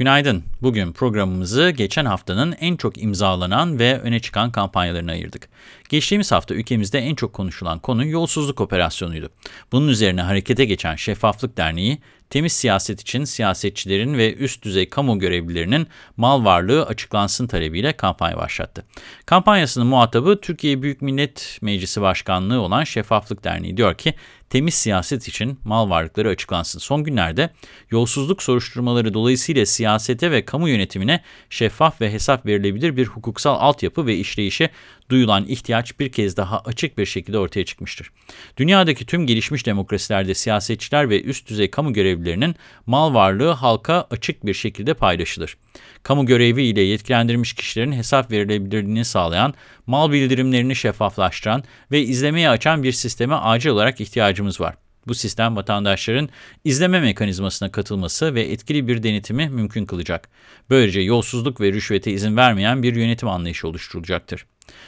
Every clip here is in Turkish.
Günaydın. Bugün programımızı geçen haftanın en çok imzalanan ve öne çıkan kampanyalarına ayırdık. Geçtiğimiz hafta ülkemizde en çok konuşulan konu yolsuzluk operasyonuydu. Bunun üzerine harekete geçen Şeffaflık Derneği, temiz siyaset için siyasetçilerin ve üst düzey kamu görevlilerinin mal varlığı açıklansın talebiyle kampanya başlattı. Kampanyasının muhatabı Türkiye Büyük Millet Meclisi Başkanlığı olan Şeffaflık Derneği diyor ki, temiz siyaset için mal varlıkları açıklansın. Son günlerde yolsuzluk soruşturmaları dolayısıyla siyasete ve kamu yönetimine şeffaf ve hesap verilebilir bir hukuksal altyapı ve işleyişe duyulan ihtiyaç bir kez daha açık bir şekilde ortaya çıkmıştır. Dünyadaki tüm gelişmiş demokrasilerde siyasetçiler ve üst düzey kamu görevlilerinin mal varlığı halka açık bir şekilde paylaşılır. Kamu görevi ile yetkilendirilmiş kişilerin hesap verilebilirliğini sağlayan, mal bildirimlerini şeffaflaştıran ve izlemeye açan bir sisteme acil olarak ihtiyacımız var. Bu sistem vatandaşların izleme mekanizmasına katılması ve etkili bir denetimi mümkün kılacak. Böylece yolsuzluk ve rüşvete izin vermeyen bir yönetim anlayışı oluşturulacaktır.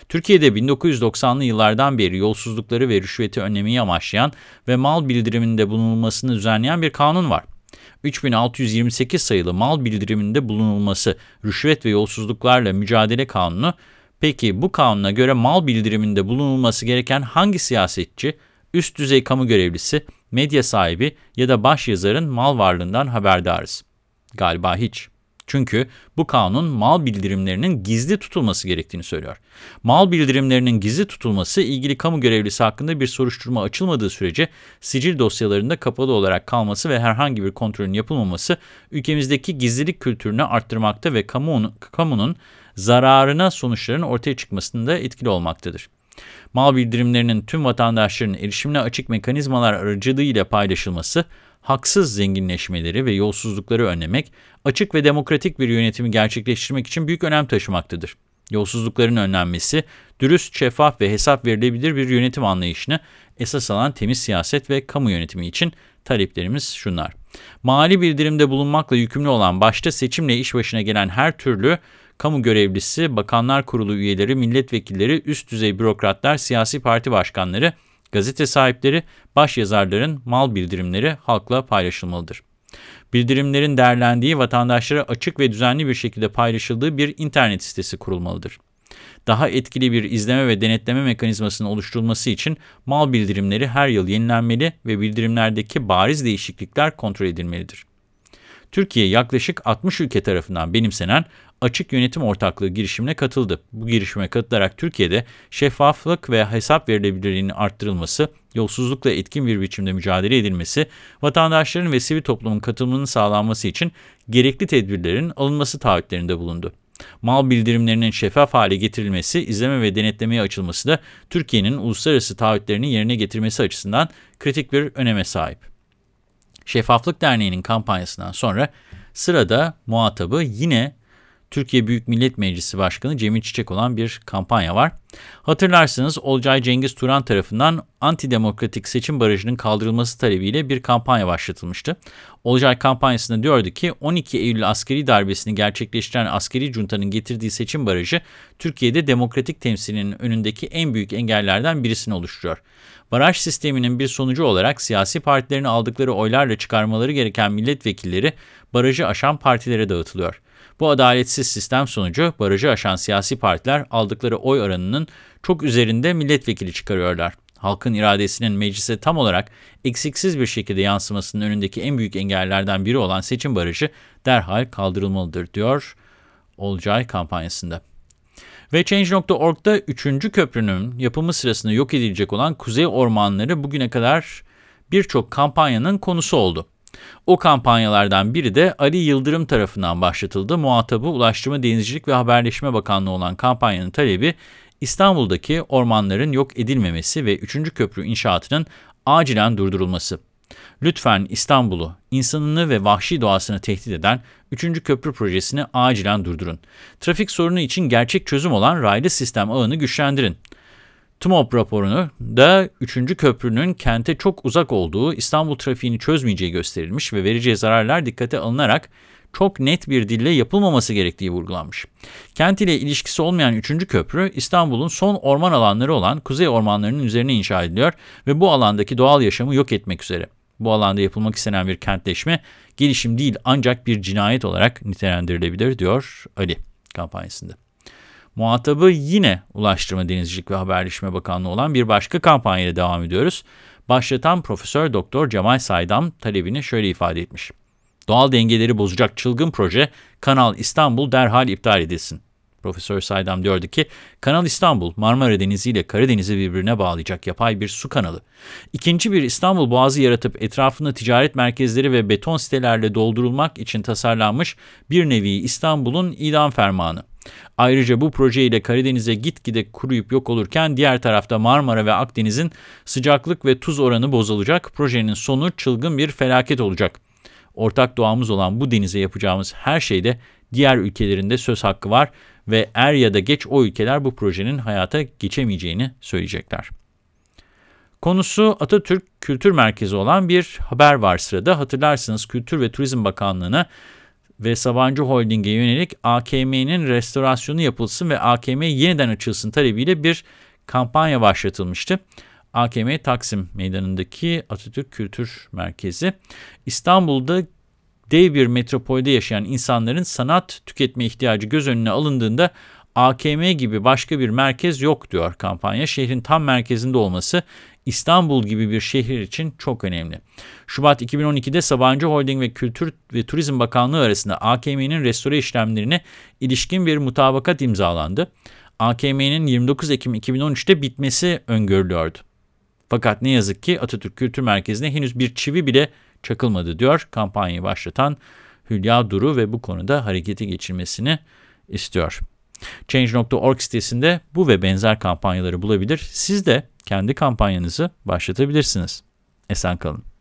Türkiye'de 1990'lı yıllardan beri yolsuzlukları ve rüşveti önlemeyi amaçlayan ve mal bildiriminde bulunulmasını düzenleyen bir kanun var. 3628 sayılı mal bildiriminde bulunulması rüşvet ve yolsuzluklarla mücadele kanunu, peki bu kanuna göre mal bildiriminde bulunulması gereken hangi siyasetçi, üst düzey kamu görevlisi, medya sahibi ya da başyazarın mal varlığından haberdarız? Galiba hiç. Çünkü bu kanun mal bildirimlerinin gizli tutulması gerektiğini söylüyor. Mal bildirimlerinin gizli tutulması ilgili kamu görevlisi hakkında bir soruşturma açılmadığı sürece sicil dosyalarında kapalı olarak kalması ve herhangi bir kontrolün yapılmaması ülkemizdeki gizlilik kültürünü arttırmakta ve kamunun, kamunun zararına sonuçların ortaya çıkmasında etkili olmaktadır. Mal bildirimlerinin tüm vatandaşların erişimine açık mekanizmalar aracılığıyla paylaşılması, haksız zenginleşmeleri ve yolsuzlukları önlemek, açık ve demokratik bir yönetimi gerçekleştirmek için büyük önem taşımaktadır. Yolsuzlukların önlenmesi, dürüst, şeffaf ve hesap verilebilir bir yönetim anlayışını esas alan temiz siyaset ve kamu yönetimi için taleplerimiz şunlar. Mali bildirimde bulunmakla yükümlü olan başta seçimle iş başına gelen her türlü kamu görevlisi, bakanlar kurulu üyeleri, milletvekilleri, üst düzey bürokratlar, siyasi parti başkanları, Gazete sahipleri, başyazarların mal bildirimleri halkla paylaşılmalıdır. Bildirimlerin değerlendiği, vatandaşlara açık ve düzenli bir şekilde paylaşıldığı bir internet sitesi kurulmalıdır. Daha etkili bir izleme ve denetleme mekanizmasının oluşturulması için mal bildirimleri her yıl yenilenmeli ve bildirimlerdeki bariz değişiklikler kontrol edilmelidir. Türkiye yaklaşık 60 ülke tarafından benimsenen açık yönetim ortaklığı girişimine katıldı. Bu girişime katılarak Türkiye'de şeffaflık ve hesap verilebilirliğinin arttırılması, yolsuzlukla etkin bir biçimde mücadele edilmesi, vatandaşların ve sivil toplumun katılımının sağlanması için gerekli tedbirlerin alınması taahhütlerinde bulundu. Mal bildirimlerinin şeffaf hale getirilmesi, izleme ve denetlemeye açılması da Türkiye'nin uluslararası taahhütlerini yerine getirmesi açısından kritik bir öneme sahip. Şeffaflık Derneği'nin kampanyasından sonra sırada muhatabı yine Türkiye Büyük Millet Meclisi Başkanı Cemil Çiçek olan bir kampanya var. Hatırlarsınız Olcay Cengiz Turan tarafından antidemokratik seçim barajının kaldırılması talebiyle bir kampanya başlatılmıştı. Olcay kampanyasında diyordu ki 12 Eylül askeri darbesini gerçekleştiren askeri juntanın getirdiği seçim barajı Türkiye'de demokratik temsilinin önündeki en büyük engellerden birisini oluşturuyor. Baraj sisteminin bir sonucu olarak siyasi partilerin aldıkları oylarla çıkarmaları gereken milletvekilleri barajı aşan partilere dağıtılıyor. Bu adaletsiz sistem sonucu barajı aşan siyasi partiler aldıkları oy oranının çok üzerinde milletvekili çıkarıyorlar. Halkın iradesinin meclise tam olarak eksiksiz bir şekilde yansımasının önündeki en büyük engellerden biri olan seçim barajı derhal kaldırılmalıdır diyor Olcay kampanyasında. Ve Change.org'da 3. köprünün yapımı sırasında yok edilecek olan kuzey ormanları bugüne kadar birçok kampanyanın konusu oldu. O kampanyalardan biri de Ali Yıldırım tarafından başlatıldı. Muhatabı Ulaştırma, Denizcilik ve Haberleşme Bakanlığı olan kampanyanın talebi İstanbul'daki ormanların yok edilmemesi ve 3. köprü inşaatının acilen durdurulması. Lütfen İstanbul'u, insanını ve vahşi doğasını tehdit eden 3. köprü projesini acilen durdurun. Trafik sorunu için gerçek çözüm olan raylı sistem ağını güçlendirin. TMOP raporunu da 3. köprünün kente çok uzak olduğu İstanbul trafiğini çözmeyeceği gösterilmiş ve vereceği zararlar dikkate alınarak çok net bir dille yapılmaması gerektiği vurgulanmış. Kent ile ilişkisi olmayan 3. köprü İstanbul'un son orman alanları olan kuzey ormanlarının üzerine inşa ediliyor ve bu alandaki doğal yaşamı yok etmek üzere. Bu alanda yapılmak istenen bir kentleşme gelişim değil ancak bir cinayet olarak nitelendirilebilir diyor Ali kampanyasında. Muhatabı yine Ulaştırma, Denizcilik ve Haberleşme Bakanlığı olan bir başka kampanyayla devam ediyoruz. Başlatan Profesör Doktor Cemal Saydam talebini şöyle ifade etmiş. Doğal dengeleri bozacak çılgın proje Kanal İstanbul derhal iptal edilsin. Profesör Saydam diyordu ki, Kanal İstanbul, Marmara Denizi ile Karadeniz'i birbirine bağlayacak yapay bir su kanalı. İkinci bir İstanbul Boğazı yaratıp etrafında ticaret merkezleri ve beton sitelerle doldurulmak için tasarlanmış bir nevi İstanbul'un idam fermanı. Ayrıca bu proje ile Karadeniz'e gitgide kuruyup yok olurken diğer tarafta Marmara ve Akdeniz'in sıcaklık ve tuz oranı bozulacak. Projenin sonu çılgın bir felaket olacak. Ortak doğamız olan bu denize yapacağımız her şeyde diğer ülkelerinde söz hakkı var ve er ya da geç o ülkeler bu projenin hayata geçemeyeceğini söyleyecekler. Konusu Atatürk Kültür Merkezi olan bir haber var sırada. Hatırlarsınız Kültür ve Turizm Bakanlığı'na ve Sabancı Holding'e yönelik AKM'nin restorasyonu yapılsın ve AKM yeniden açılsın talebiyle bir kampanya başlatılmıştı. AKM Taksim Meydanı'ndaki Atatürk Kültür Merkezi. İstanbul'da dev bir metropolde yaşayan insanların sanat tüketme ihtiyacı göz önüne alındığında AKM gibi başka bir merkez yok diyor kampanya. Şehrin tam merkezinde olması İstanbul gibi bir şehir için çok önemli. Şubat 2012'de Sabancı Holding ve Kültür ve Turizm Bakanlığı arasında AKM'nin restore işlemlerine ilişkin bir mutabakat imzalandı. AKM'nin 29 Ekim 2013'te bitmesi öngörülüyordu. Fakat ne yazık ki Atatürk Kültür Merkezi'ne henüz bir çivi bile çakılmadı diyor kampanyayı başlatan Hülya Duru ve bu konuda harekete geçirmesini istiyor. Change.org sitesinde bu ve benzer kampanyaları bulabilir. Siz de kendi kampanyanızı başlatabilirsiniz. Esen kalın.